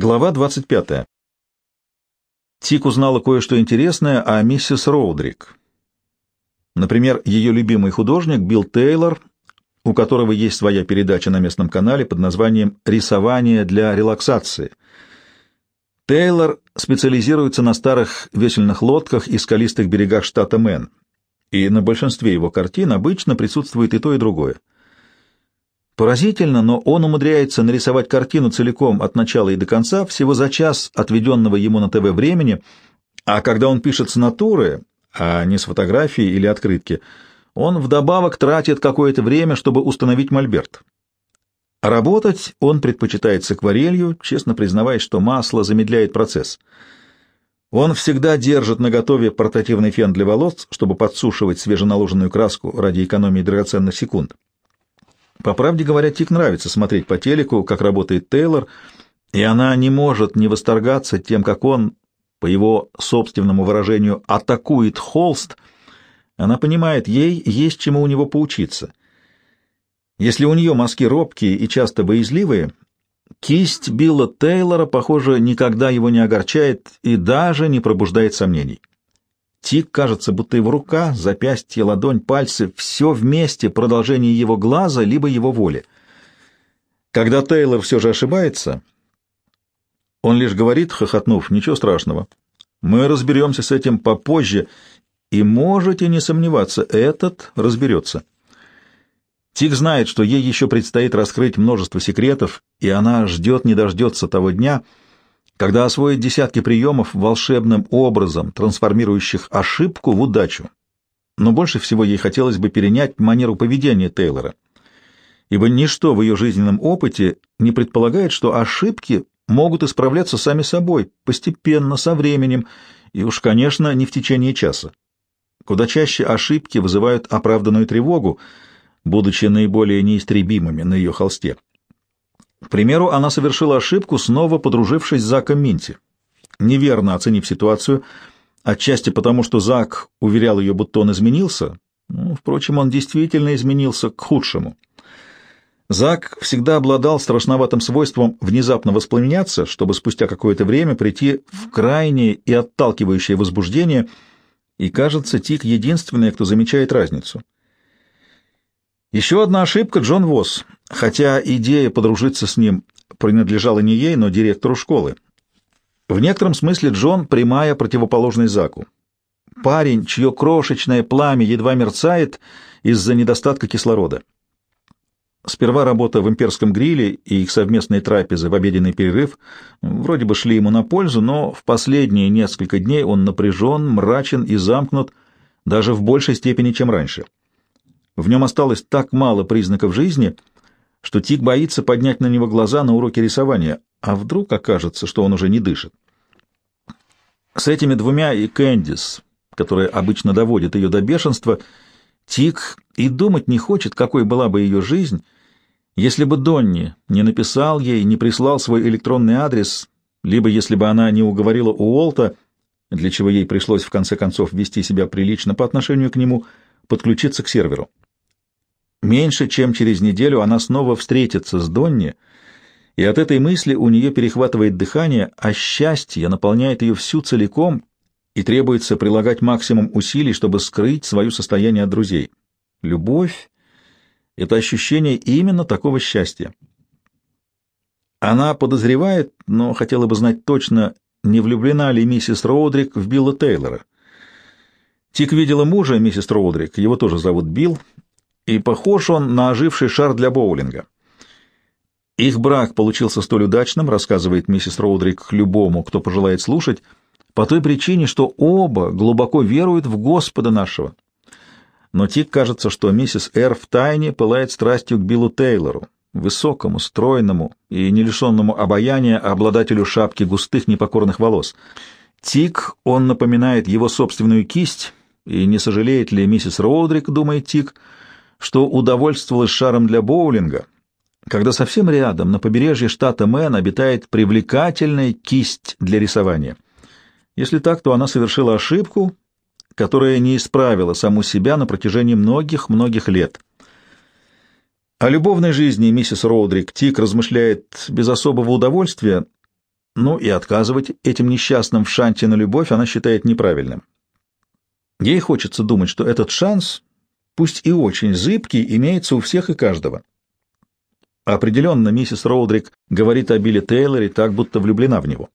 Глава 25. Тик узнала кое-что интересное о миссис Роудрик. Например, ее любимый художник Билл Тейлор, у которого есть своя передача на местном канале под названием «Рисование для релаксации». Тейлор специализируется на старых весельных лодках и скалистых берегах штата Мэн, и на большинстве его картин обычно присутствует и то, и другое. Поразительно, но он умудряется нарисовать картину целиком от начала и до конца всего за час отведенного ему на ТВ времени, а когда он пишет с натуры, а не с фотографии или открытки, он вдобавок тратит какое-то время, чтобы установить мольберт. Работать он предпочитает с акварелью, честно признаваясь, что масло замедляет процесс. Он всегда держит наготове портативный фен для волос, чтобы подсушивать свеженаложенную краску ради экономии драгоценных секунд. По правде говоря, Тик нравится смотреть по телеку, как работает Тейлор, и она не может не восторгаться тем, как он, по его собственному выражению, атакует холст. Она понимает, ей есть чему у него поучиться. Если у нее мазки робкие и часто боязливые, кисть Билла Тейлора, похоже, никогда его не огорчает и даже не пробуждает сомнений. Тик кажется, будто его рука, запястье, ладонь, пальцы — все вместе продолжение его глаза либо его воли. Когда Тейлор все же ошибается, он лишь говорит, хохотнув, «Ничего страшного. Мы разберемся с этим попозже, и можете не сомневаться, этот разберется». Тик знает, что ей еще предстоит раскрыть множество секретов, и она ждет не дождется того дня — когда освоит десятки приемов волшебным образом, трансформирующих ошибку в удачу. Но больше всего ей хотелось бы перенять манеру поведения Тейлора, ибо ничто в ее жизненном опыте не предполагает, что ошибки могут исправляться сами собой, постепенно, со временем, и уж, конечно, не в течение часа. Куда чаще ошибки вызывают оправданную тревогу, будучи наиболее неистребимыми на ее холсте. Примеру, она совершила ошибку, снова подружившись с Заком Минти. Неверно оценив ситуацию, отчасти потому, что Зак уверял ее, будто он изменился, ну, впрочем, он действительно изменился к худшему. Зак всегда обладал страшноватым свойством внезапно воспламеняться, чтобы спустя какое-то время прийти в крайнее и отталкивающее возбуждение, и, кажется, Тик единственный, кто замечает разницу — еще одна ошибка Джон Восс, хотя идея подружиться с ним принадлежала не ей, но директору школы. В некотором смысле Джон — прямая противоположность Заку. Парень, чье крошечное пламя едва мерцает из-за недостатка кислорода. Сперва работа в имперском гриле и их совместные трапезы в обеденный перерыв вроде бы шли ему на пользу, но в последние несколько дней он напряжен, мрачен и замкнут даже в большей степени, чем раньше. В нем осталось так мало признаков жизни, что Тик боится поднять на него глаза на уроке рисования, а вдруг окажется, что он уже не дышит. С этими двумя и Кэндис, которая обычно доводит ее до бешенства, Тик и думать не хочет, какой была бы ее жизнь, если бы Донни не написал ей, не прислал свой электронный адрес, либо если бы она не уговорила Уолта, для чего ей пришлось в конце концов вести себя прилично по отношению к нему, подключиться к серверу. Меньше чем через неделю она снова встретится с Донни, и от этой мысли у нее перехватывает дыхание, а счастье наполняет ее всю целиком, и требуется прилагать максимум усилий, чтобы скрыть свое состояние от друзей. Любовь — это ощущение именно такого счастья. Она подозревает, но хотела бы знать точно, не влюблена ли миссис Роудрик в Билла Тейлора. Тик видела мужа миссис Роудрик, его тоже зовут Билл, и похож он на оживший шар для боулинга. Их брак получился столь удачным, рассказывает миссис Роудрик любому, кто пожелает слушать, по той причине, что оба глубоко веруют в Господа нашего. Но Тик кажется, что миссис Эр втайне пылает страстью к Биллу Тейлору, высокому, стройному и не лишенному обаяния обладателю шапки густых непокорных волос. Тик, он напоминает его собственную кисть, и не сожалеет ли миссис Роудрик, думает Тик, — что удовольствовалась шаром для боулинга, когда совсем рядом, на побережье штата Мэн, обитает привлекательная кисть для рисования. Если так, то она совершила ошибку, которая не исправила саму себя на протяжении многих-многих лет. О любовной жизни миссис Роудрик Тик размышляет без особого удовольствия, Ну и отказывать этим несчастным в шансе на любовь она считает неправильным. Ей хочется думать, что этот шанс, пусть и очень зыбкий, имеется у всех и каждого. Определенно, миссис Роудрик говорит о Билли Тейлоре так, будто влюблена в него.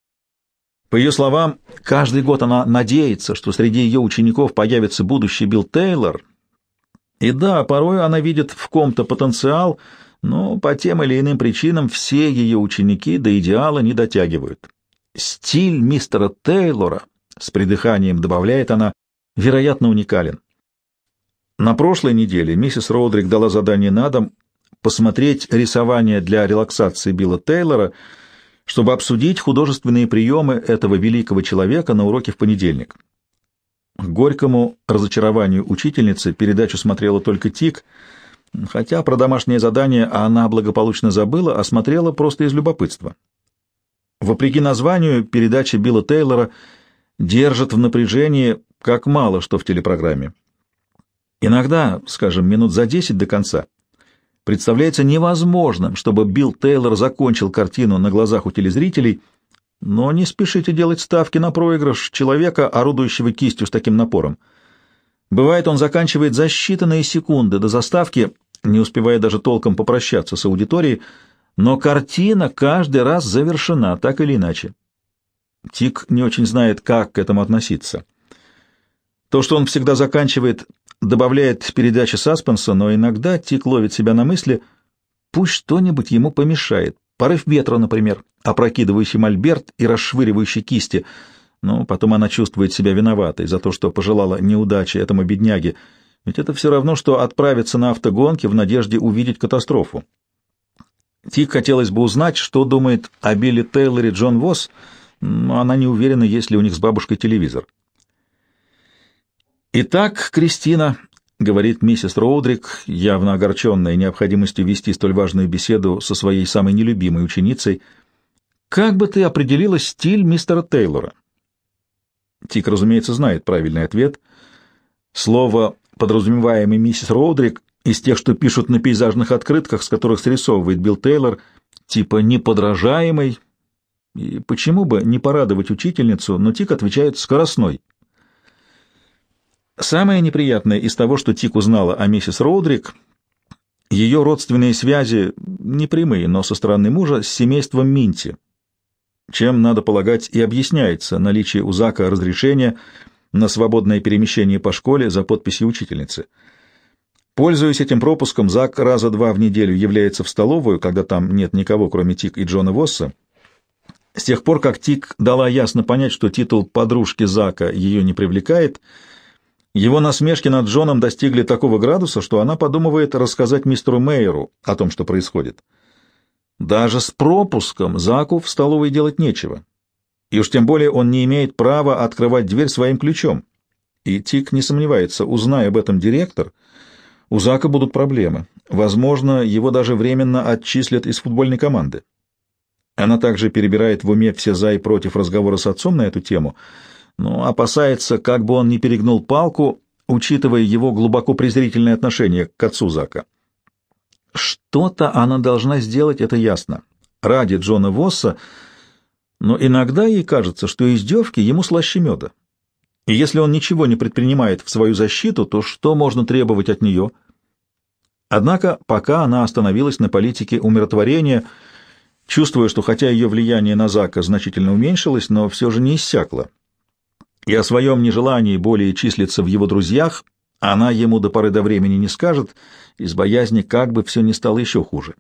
По ее словам, каждый год она надеется, что среди ее учеников появится будущий Билл Тейлор. И да, порой она видит в ком-то потенциал — но по тем или иным причинам все ее ученики до идеала не дотягивают. Стиль мистера Тейлора, с придыханием добавляет она, вероятно, уникален. На прошлой неделе миссис Роудрик дала задание на дом посмотреть рисование для релаксации Билла Тейлора, чтобы обсудить художественные приемы этого великого человека на уроке в понедельник. К горькому разочарованию учительницы передачу смотрела только Тик — Хотя про домашнее задание она благополучно забыла, а смотрела просто из любопытства. Вопреки названию, передача Билла Тейлора держит в напряжении как мало что в телепрограмме. Иногда, скажем, минут за десять до конца, представляется невозможным, чтобы Билл Тейлор закончил картину на глазах у телезрителей, но не спешите делать ставки на проигрыш человека, орудующего кистью с таким напором. Бывает, он заканчивает за считанные секунды до заставки, не успевая даже толком попрощаться с аудиторией, но картина каждый раз завершена, так или иначе. Тик не очень знает, как к этому относиться. То, что он всегда заканчивает, добавляет передачи саспенса, но иногда Тик ловит себя на мысли, пусть что-нибудь ему помешает. Порыв ветра, например, опрокидывающий мольберт и расшвыривающий кисти. Но потом она чувствует себя виноватой за то, что пожелала неудачи этому бедняге, ведь это все равно, что отправиться на автогонки в надежде увидеть катастрофу. Тик хотелось бы узнать, что думает о Билли Тейлоре Джон Восс, но она не уверена, есть ли у них с бабушкой телевизор. «Итак, Кристина», — говорит миссис Роудрик, явно огорченная необходимостью вести столь важную беседу со своей самой нелюбимой ученицей, «как бы ты определила стиль мистера Тейлора?» Тик, разумеется, знает правильный ответ. Слово подразумеваемый миссис Роудрик, из тех, что пишут на пейзажных открытках, с которых срисовывает Билл Тейлор, типа «неподражаемый». И почему бы не порадовать учительницу, но Тик отвечает «скоростной». Самое неприятное из того, что Тик узнала о миссис Роудрик, ее родственные связи, не прямые, но со стороны мужа, с семейством Минти, чем, надо полагать, и объясняется наличие у Зака разрешения – на свободное перемещение по школе за подписью учительницы. Пользуясь этим пропуском, Зак раза два в неделю является в столовую, когда там нет никого, кроме Тик и Джона Восса. С тех пор, как Тик дала ясно понять, что титул подружки Зака ее не привлекает, его насмешки над Джоном достигли такого градуса, что она подумывает рассказать мистеру Мейеру о том, что происходит. Даже с пропуском Заку в столовой делать нечего и уж тем более он не имеет права открывать дверь своим ключом. И Тик не сомневается, узная об этом директор, у Зака будут проблемы. Возможно, его даже временно отчислят из футбольной команды. Она также перебирает в уме все за и против разговора с отцом на эту тему, но опасается, как бы он не перегнул палку, учитывая его глубоко презрительное отношение к отцу Зака. Что-то она должна сделать, это ясно. Ради Джона Восса но иногда ей кажется, что издевки ему слаще меда. И если он ничего не предпринимает в свою защиту, то что можно требовать от нее? Однако пока она остановилась на политике умиротворения, чувствуя, что хотя ее влияние на Зака значительно уменьшилось, но все же не иссякло. И о своем нежелании более числиться в его друзьях она ему до поры до времени не скажет, из боязни, как бы все не стало еще хуже.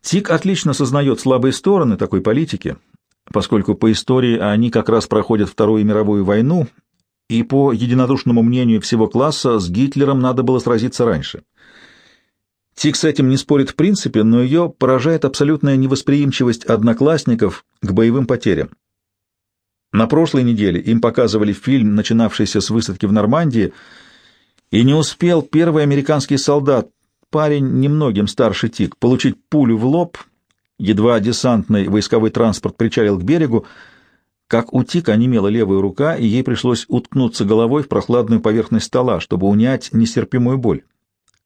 Тик отлично сознает слабые стороны такой политики, поскольку по истории они как раз проходят Вторую мировую войну, и по единодушному мнению всего класса с Гитлером надо было сразиться раньше. Тик с этим не спорит в принципе, но ее поражает абсолютная невосприимчивость одноклассников к боевым потерям. На прошлой неделе им показывали фильм, начинавшийся с высадки в Нормандии, и не успел первый американский солдат парень, немногим старше Тик, получить пулю в лоб, едва десантный войсковой транспорт причалил к берегу, как у Тик онемела левая рука, и ей пришлось уткнуться головой в прохладную поверхность стола, чтобы унять нестерпимую боль.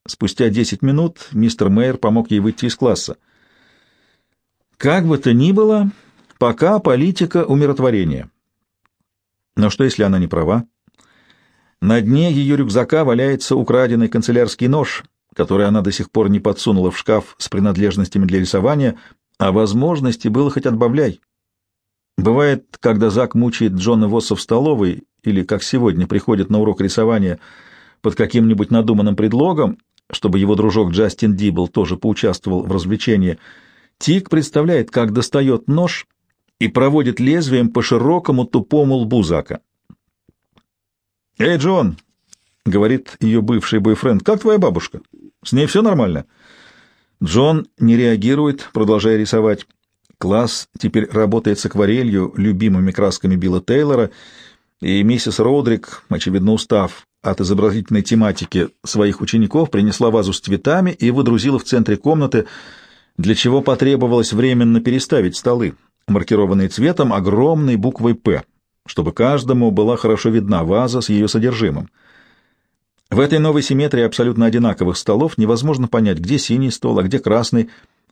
Спустя десять минут мистер Мэйр помог ей выйти из класса. Как бы то ни было, Пока политика умиротворения. Но что, если она не права? На дне ее рюкзака валяется украденный канцелярский нож, который она до сих пор не подсунула в шкаф с принадлежностями для рисования, а возможности было хоть отбавляй. Бывает, когда Зак мучает Джона Восса в столовой, или, как сегодня, приходит на урок рисования под каким-нибудь надуманным предлогом, чтобы его дружок Джастин Дибл тоже поучаствовал в развлечении, Тик представляет, как достает нож и проводит лезвием по широкому тупому лбу Зака. «Эй, Джон!» — говорит ее бывший бойфренд. «Как твоя бабушка? С ней все нормально?» Джон не реагирует, продолжая рисовать. Класс теперь работает с акварелью, любимыми красками Билла Тейлора, и миссис Родрик, очевидно устав от изобразительной тематики своих учеников, принесла вазу с цветами и выдрузила в центре комнаты, для чего потребовалось временно переставить столы, маркированные цветом огромной буквой «П», чтобы каждому была хорошо видна ваза с ее содержимым. В этой новой симметрии абсолютно одинаковых столов невозможно понять, где синий стол, а где красный,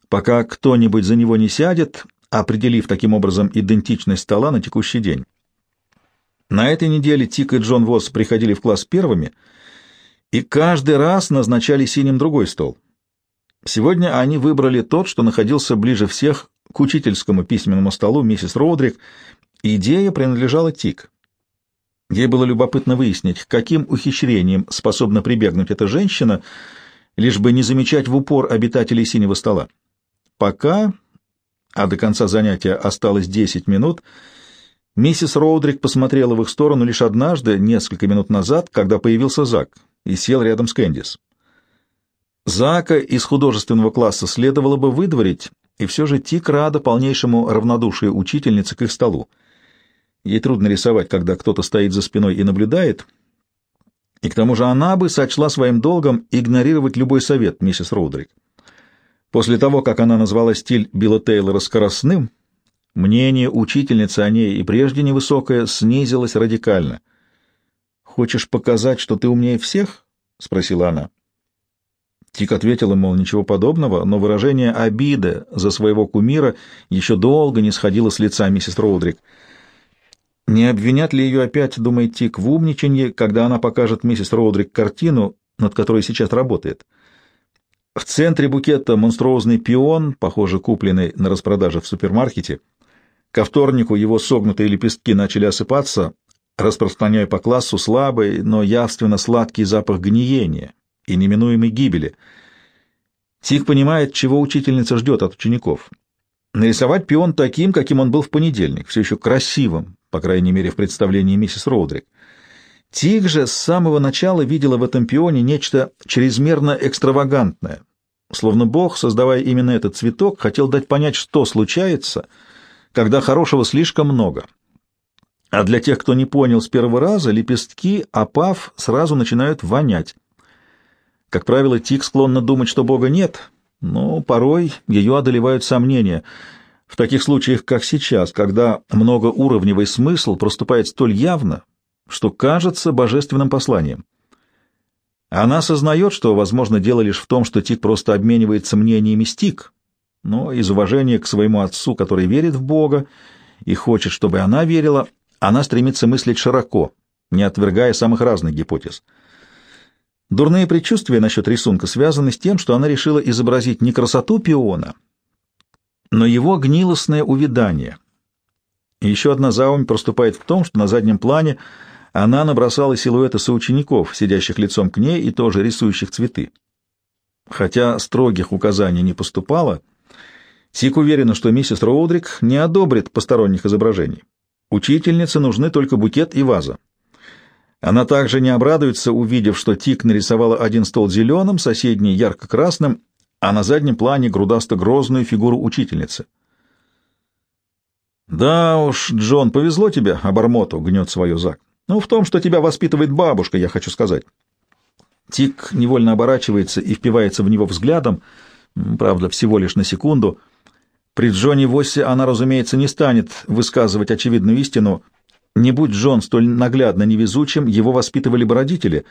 пока кто-нибудь за него не сядет, определив таким образом идентичность стола на текущий день. На этой неделе Тик и Джон Восс приходили в класс первыми и каждый раз назначали синим другой стол. Сегодня они выбрали тот, что находился ближе всех к учительскому письменному столу миссис Родрик. Идея принадлежала Тик. Ей было любопытно выяснить, каким ухищрениям способна прибегнуть эта женщина, лишь бы не замечать в упор обитателей синего стола. Пока, а до конца занятия осталось 10 минут, миссис Роудрик посмотрела в их сторону лишь однажды, несколько минут назад, когда появился Зак и сел рядом с Кэндис. Зака из художественного класса следовало бы выдворить, и все же Тик рада полнейшему равнодушию учительницы к их столу. Ей трудно рисовать, когда кто-то стоит за спиной и наблюдает, и к тому же она бы сочла своим долгом игнорировать любой совет миссис Роудрик. После того, как она назвала стиль Билла Тейлора скоростным, мнение учительницы о ней и прежде невысокое снизилось радикально. «Хочешь показать, что ты умнее всех?» — спросила она. Тик ответила, мол, ничего подобного, но выражение обиды за своего кумира еще долго не сходило с лица миссис Роудрик. Не обвинят ли ее опять, думает Тик, в умничанье, когда она покажет миссис Роудрик картину, над которой сейчас работает? — в центре букета монструозный пион, похоже, купленный на распродаже в супермаркете. Ко вторнику его согнутые лепестки начали осыпаться, распространяя по классу слабый, но явственно сладкий запах гниения и неминуемой гибели. Тик понимает, чего учительница ждет от учеников. Нарисовать пион таким, каким он был в понедельник, все еще красивым, по крайней мере, в представлении миссис Роудрик. Тиг же с самого начала видела в этом пионе нечто чрезмерно экстравагантное, словно Бог, создавая именно этот цветок, хотел дать понять, что случается, когда хорошего слишком много. А для тех, кто не понял с первого раза, лепестки, опав, сразу начинают вонять. Как правило, Тик склонна думать, что Бога нет, но порой ее одолевают сомнения. В таких случаях, как сейчас, когда многоуровневый смысл проступает столь явно, что кажется божественным посланием. Она осознает, что, возможно, дело лишь в том, что Тик просто обменивается мнениями с Тик, но из уважения к своему отцу, который верит в Бога и хочет, чтобы она верила, она стремится мыслить широко, не отвергая самых разных гипотез. Дурные предчувствия насчет рисунка связаны с тем, что она решила изобразить не красоту пиона, но его гнилостное увядание. И еще одна заумь проступает в том, что на заднем плане – она набросала силуэты соучеников, сидящих лицом к ней и тоже рисующих цветы. Хотя строгих указаний не поступало, Сик уверена, что миссис Роудрик не одобрит посторонних изображений. Учительнице нужны только букет и ваза. Она также не обрадуется, увидев, что Тик нарисовала один стол зеленым, соседний ярко-красным, а на заднем плане грудасто-грозную фигуру учительницы. «Да уж, Джон, повезло тебе, обормоту», — гнет свое Зак. Ну, в том, что тебя воспитывает бабушка, я хочу сказать. Тик невольно оборачивается и впивается в него взглядом, правда, всего лишь на секунду. При Джоне Воссе она, разумеется, не станет высказывать очевидную истину. Не будь Джон столь наглядно невезучим, его воспитывали бы родители.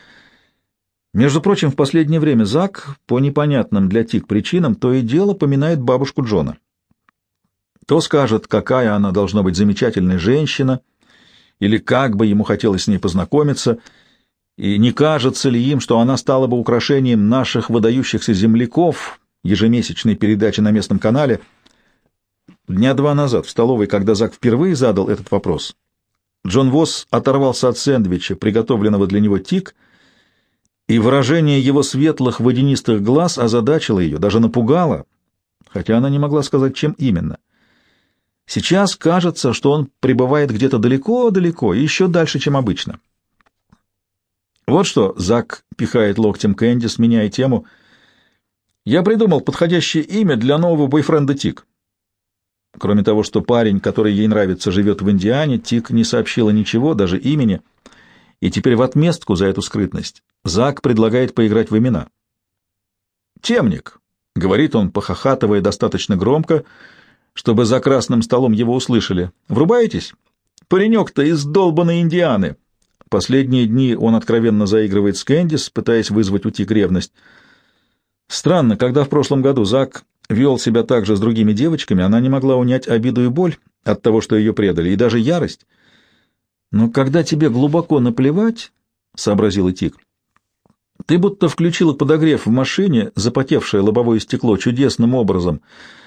Между прочим, в последнее время Зак, по непонятным для Тик причинам, то и дело поминает бабушку Джона. То скажет, какая она должна быть замечательная женщина, или как бы ему хотелось с ней познакомиться, и не кажется ли им, что она стала бы украшением наших выдающихся земляков, ежемесячной передачи на местном канале. Дня два назад в столовой, когда Зак впервые задал этот вопрос, Джон Восс оторвался от сэндвича, приготовленного для него тик, и выражение его светлых водянистых глаз озадачило ее, даже напугало, хотя она не могла сказать, чем именно. Сейчас кажется, что он пребывает где-то далеко-далеко, еще дальше, чем обычно. Вот что, Зак пихает локтем Кэндис, меняя тему. Я придумал подходящее имя для нового бойфренда Тик. Кроме того, что парень, который ей нравится, живет в Индиане, Тик не сообщила ничего, даже имени, и теперь в отместку за эту скрытность Зак предлагает поиграть в имена. «Темник», — говорит он, похохатывая достаточно громко, чтобы за красным столом его услышали. «Врубаетесь? Паренек-то из долбанной Индианы». Последние дни он откровенно заигрывает с Кэндис, пытаясь вызвать у Тик ревность. Странно, когда в прошлом году Зак вел себя так же с другими девочками, она не могла унять обиду и боль от того, что ее предали, и даже ярость. Но когда тебе глубоко наплевать, — сообразила Тик, — ты будто включила подогрев в машине, запотевшее лобовое стекло чудесным образом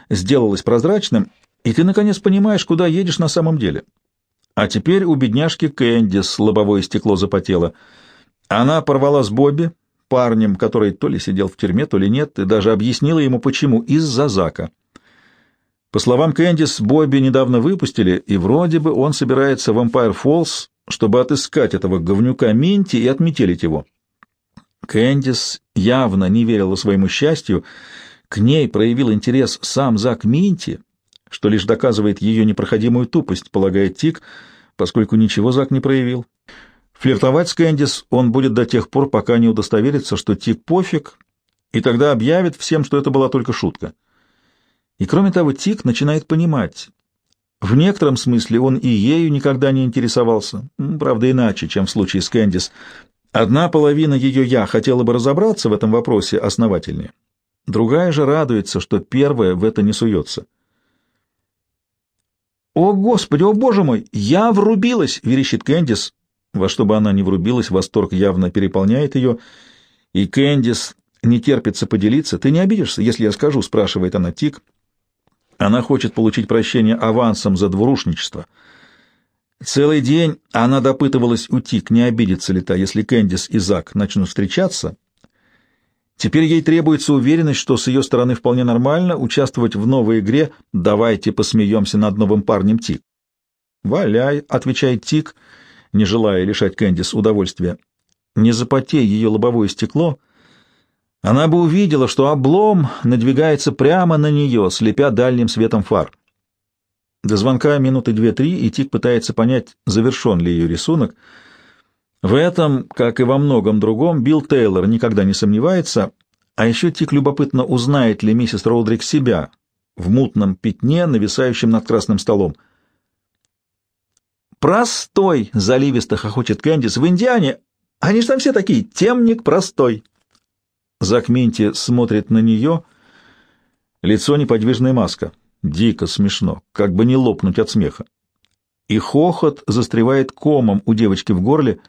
сделалось прозрачным, и ты, наконец, понимаешь, куда едешь на самом деле. А теперь у бедняжки Кэндис лобовое стекло запотело. Она порвала с Бобби, парнем, который то ли сидел в тюрьме, то ли нет, и даже объяснила ему, почему, из-за Зака. По словам Кэндис, Бобби недавно выпустили, и вроде бы он собирается в Эмпайр Фоллс, чтобы отыскать этого говнюка Минти и отметелить его. Кэндис явно не верила своему счастью, к ней проявил интерес сам Зак Минти, что лишь доказывает ее непроходимую тупость, полагает Тик, поскольку ничего Зак не проявил. Флиртовать с Кэндис он будет до тех пор, пока не удостоверится, что Тик пофиг, и тогда объявит всем, что это была только шутка. И кроме того, Тик начинает понимать. В некотором смысле он и ею никогда не интересовался, правда, иначе, чем в случае с Кэндис. Одна половина ее «я» хотела бы разобраться в этом вопросе основательнее. Другая же радуется, что первая в это не суется. «О, Господи, о, Боже мой! Я врубилась!» — верещит Кэндис, во что бы она ни врубилась, восторг явно переполняет ее, и Кэндис не терпится поделиться. «Ты не обидишься, если я скажу?» — спрашивает она Тик. Она хочет получить прощение авансом за двурушничество. Целый день она допытывалась у Тик, не обидится ли та, если Кэндис и Зак начнут встречаться. Теперь ей требуется уверенность, что с ее стороны вполне нормально участвовать в новой игре «Давайте посмеемся над новым парнем Тик». «Валяй», — отвечает Тик, — не желая лишать Кэндис удовольствия. Не запотей ее лобовое стекло, она бы увидела, что облом надвигается прямо на нее, слепя дальним светом фар. До звонка минуты две-три, и Тик пытается понять, завершен ли ее рисунок. В этом, как и во многом другом, Билл Тейлор никогда не сомневается, а еще Тик любопытно, узнает ли миссис Роудрик себя в мутном пятне, нависающем над красным столом — «Простой!» — заливисто хохочет Кэндис. «В Индиане они же там все такие, темник простой!» Закминти смотрит на нее, лицо неподвижная маска. Дико смешно, как бы не лопнуть от смеха. И хохот застревает комом у девочки в горле.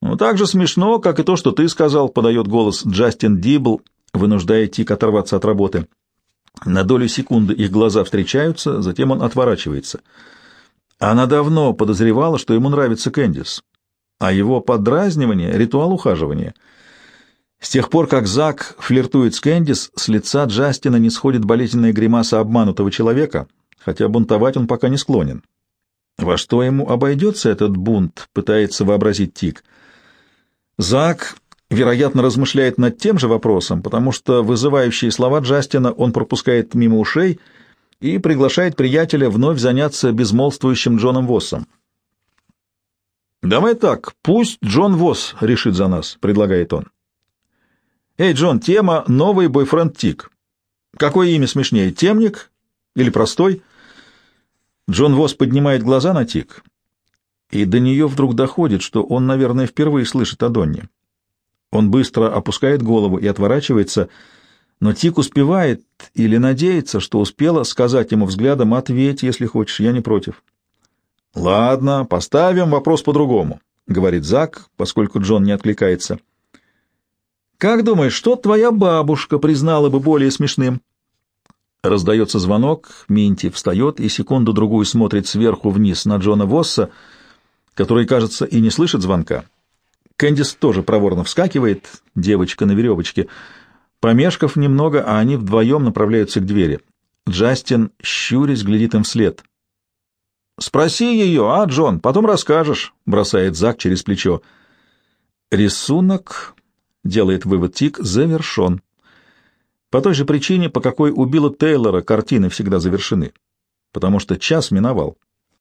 «Ну, так же смешно, как и то, что ты сказал», — подает голос Джастин Дибл, вынуждая Тик оторваться от работы. На долю секунды их глаза встречаются, затем он отворачивается — она давно подозревала, что ему нравится Кэндис, а его подразнивание — ритуал ухаживания. С тех пор, как Зак флиртует с Кэндис, с лица Джастина не сходит болезненная гримаса обманутого человека, хотя бунтовать он пока не склонен. Во что ему обойдется этот бунт, пытается вообразить Тик. Зак, вероятно, размышляет над тем же вопросом, потому что вызывающие слова Джастина он пропускает мимо ушей — и приглашает приятеля вновь заняться безмолвствующим Джоном Воссом. «Давай так, пусть Джон Восс решит за нас», — предлагает он. «Эй, Джон, тема «Новый бойфренд Тик». Какое имя смешнее, темник или простой?» Джон Восс поднимает глаза на Тик, и до нее вдруг доходит, что он, наверное, впервые слышит о Донне. Он быстро опускает голову и отворачивается, Но Тик успевает или надеется, что успела сказать ему взглядом «ответь, если хочешь, я не против». «Ладно, поставим вопрос по-другому», — говорит Зак, поскольку Джон не откликается. «Как думаешь, что твоя бабушка признала бы более смешным?» Раздается звонок, Минти встает и секунду-другую смотрит сверху вниз на Джона Восса, который, кажется, и не слышит звонка. Кэндис тоже проворно вскакивает, девочка на веревочке. Помешков немного, а они вдвоем направляются к двери. Джастин, щурясь, глядит им вслед. «Спроси ее, а, Джон, потом расскажешь», — бросает Зак через плечо. Рисунок, — делает вывод Тик, — завершен. По той же причине, по какой убила Тейлора, картины всегда завершены. Потому что час миновал.